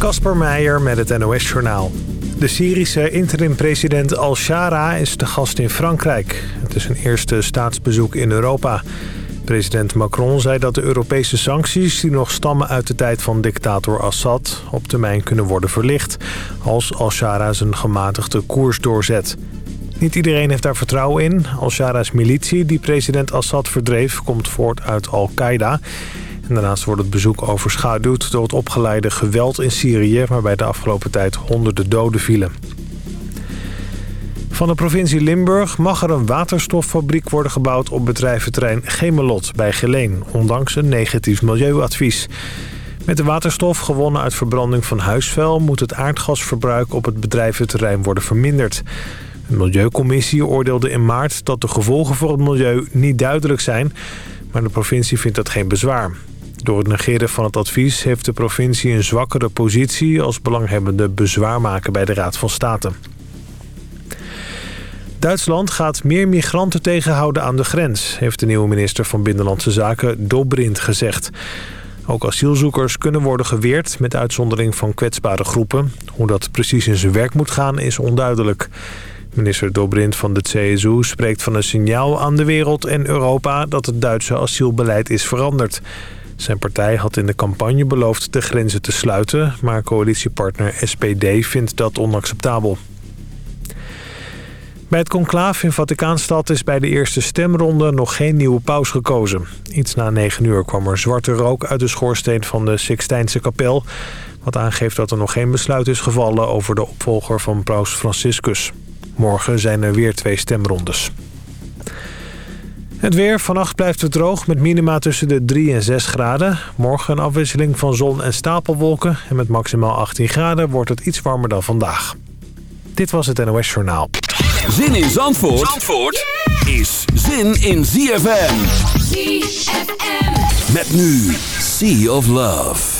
Kasper Meijer met het NOS-journaal. De Syrische interim-president Al-Shara is de gast in Frankrijk. Het is een eerste staatsbezoek in Europa. President Macron zei dat de Europese sancties... die nog stammen uit de tijd van dictator Assad... op termijn kunnen worden verlicht... als Al-Shara zijn gematigde koers doorzet. Niet iedereen heeft daar vertrouwen in. Al-Shara's militie, die president Assad verdreef... komt voort uit Al-Qaeda... Daarnaast wordt het bezoek overschaduwd door het opgeleide geweld in Syrië... waarbij de afgelopen tijd honderden doden vielen. Van de provincie Limburg mag er een waterstoffabriek worden gebouwd... op bedrijventerrein Gemelot bij Geleen, ondanks een negatief milieuadvies. Met de waterstof gewonnen uit verbranding van huisvuil... moet het aardgasverbruik op het bedrijventerrein worden verminderd. Een milieucommissie oordeelde in maart dat de gevolgen voor het milieu niet duidelijk zijn... maar de provincie vindt dat geen bezwaar. Door het negeren van het advies heeft de provincie een zwakkere positie... als belanghebbende bezwaar maken bij de Raad van State. Duitsland gaat meer migranten tegenhouden aan de grens... heeft de nieuwe minister van Binnenlandse Zaken Dobrindt gezegd. Ook asielzoekers kunnen worden geweerd met uitzondering van kwetsbare groepen. Hoe dat precies in zijn werk moet gaan is onduidelijk. Minister Dobrindt van de CSU spreekt van een signaal aan de wereld en Europa... dat het Duitse asielbeleid is veranderd... Zijn partij had in de campagne beloofd de grenzen te sluiten... maar coalitiepartner SPD vindt dat onacceptabel. Bij het conclaaf in Vaticaanstad is bij de eerste stemronde nog geen nieuwe paus gekozen. Iets na negen uur kwam er zwarte rook uit de schoorsteen van de Sixtijnse kapel... wat aangeeft dat er nog geen besluit is gevallen over de opvolger van paus Franciscus. Morgen zijn er weer twee stemrondes. Het weer. Vannacht blijft het droog met minima tussen de 3 en 6 graden. Morgen een afwisseling van zon en stapelwolken. En met maximaal 18 graden wordt het iets warmer dan vandaag. Dit was het NOS Journaal. Zin in Zandvoort, Zandvoort is zin in ZFM. ZFM. Met nu Sea of Love.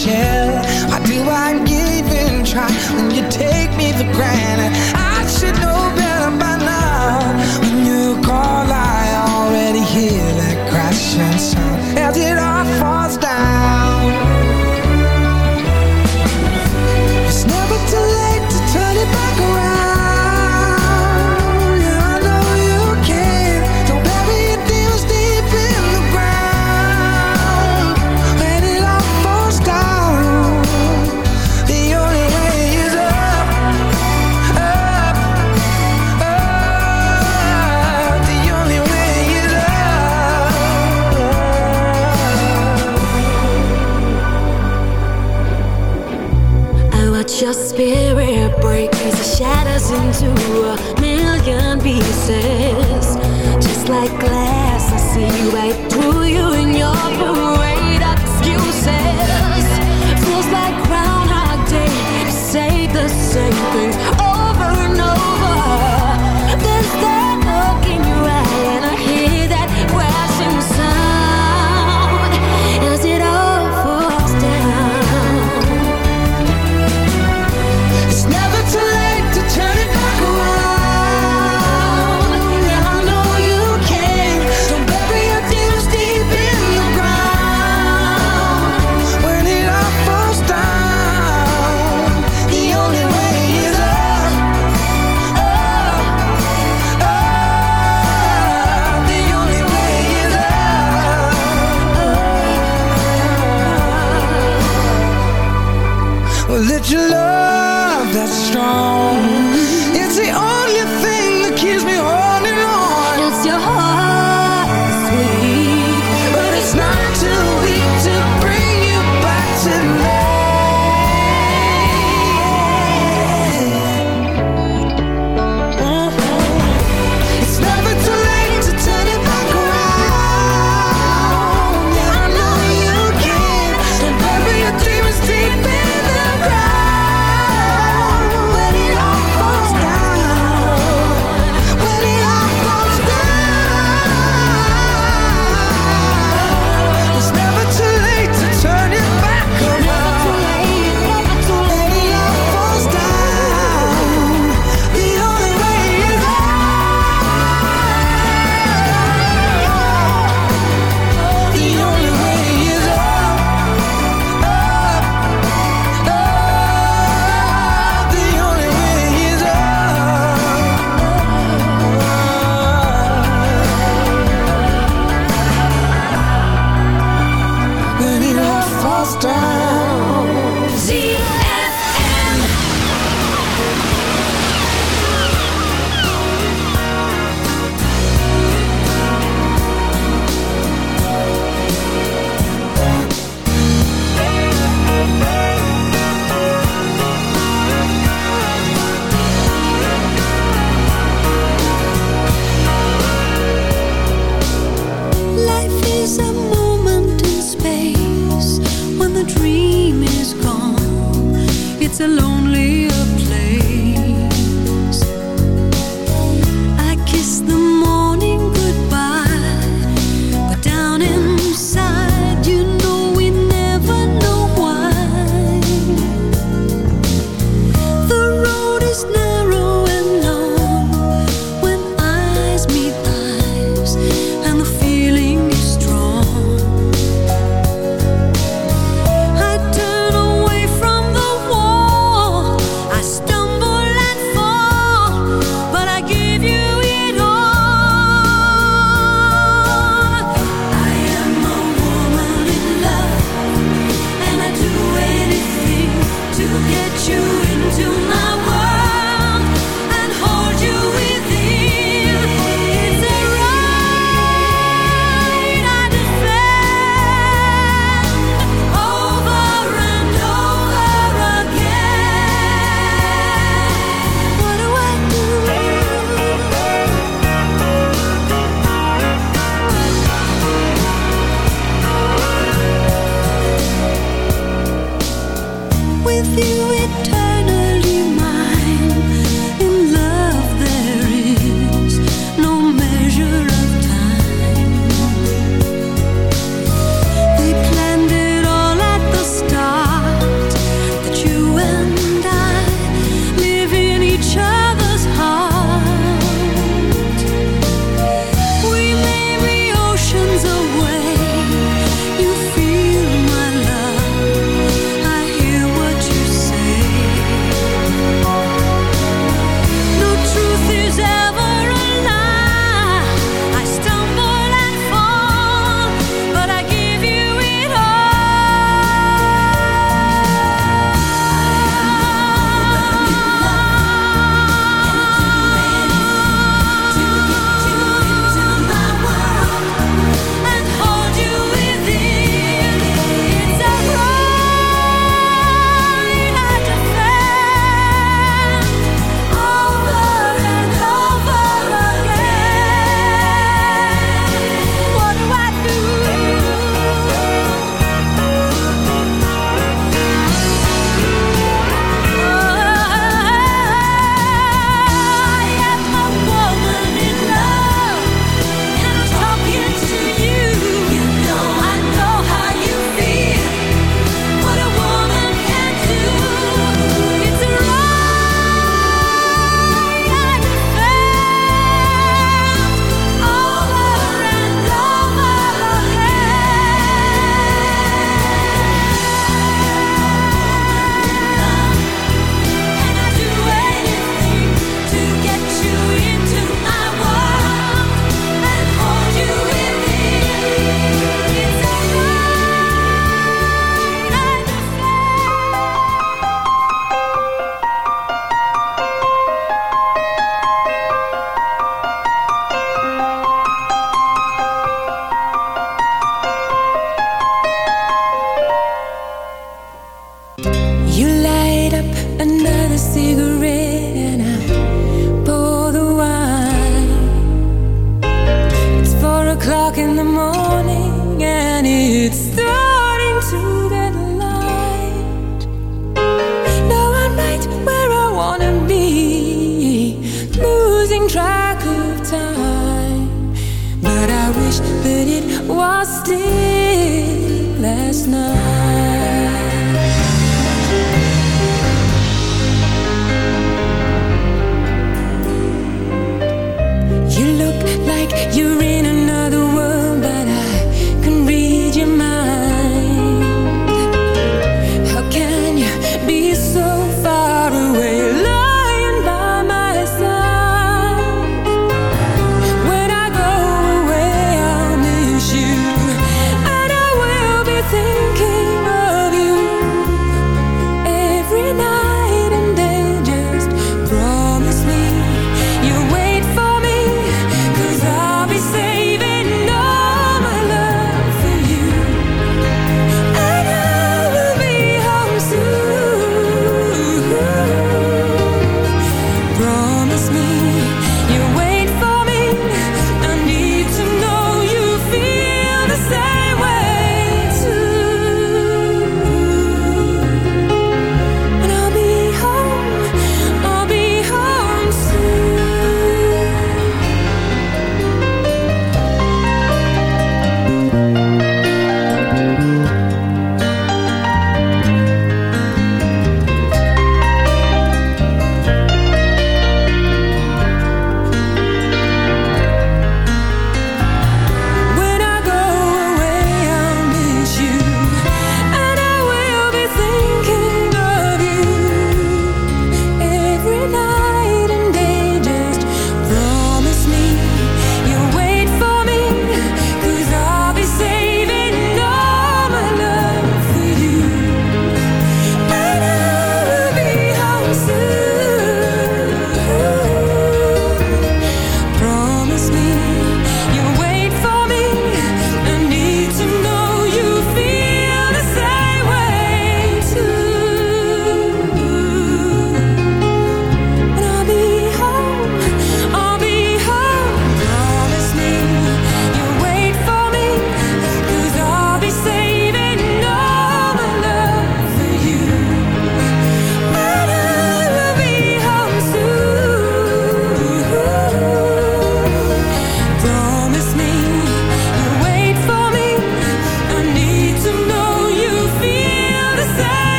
shell Why do I even try when you take me for granted? I should know better by now.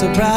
surprise.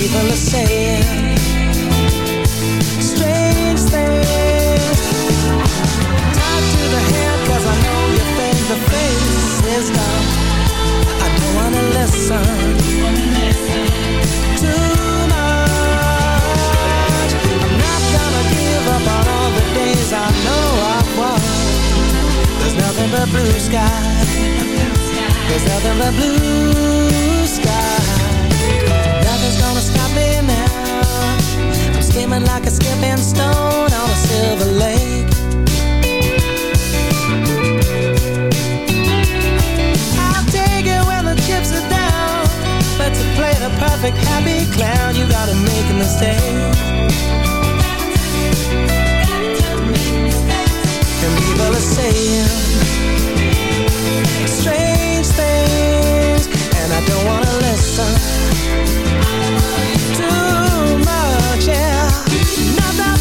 people are saying strange things. Tied to the hair, cause I know you think the face is gone. I don't wanna listen. Too much. I'm not gonna give up on all the days I know I won. There's nothing but blue sky. There's nothing but blue skimming like a skipping stone on a silver lake. I'll take it when the chips are down, but to play the perfect happy clown, you gotta make a mistake. And people are saying strange things, and I don't wanna listen. Too much, yeah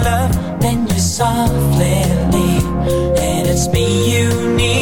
love, then you softly leave, and it's me you need.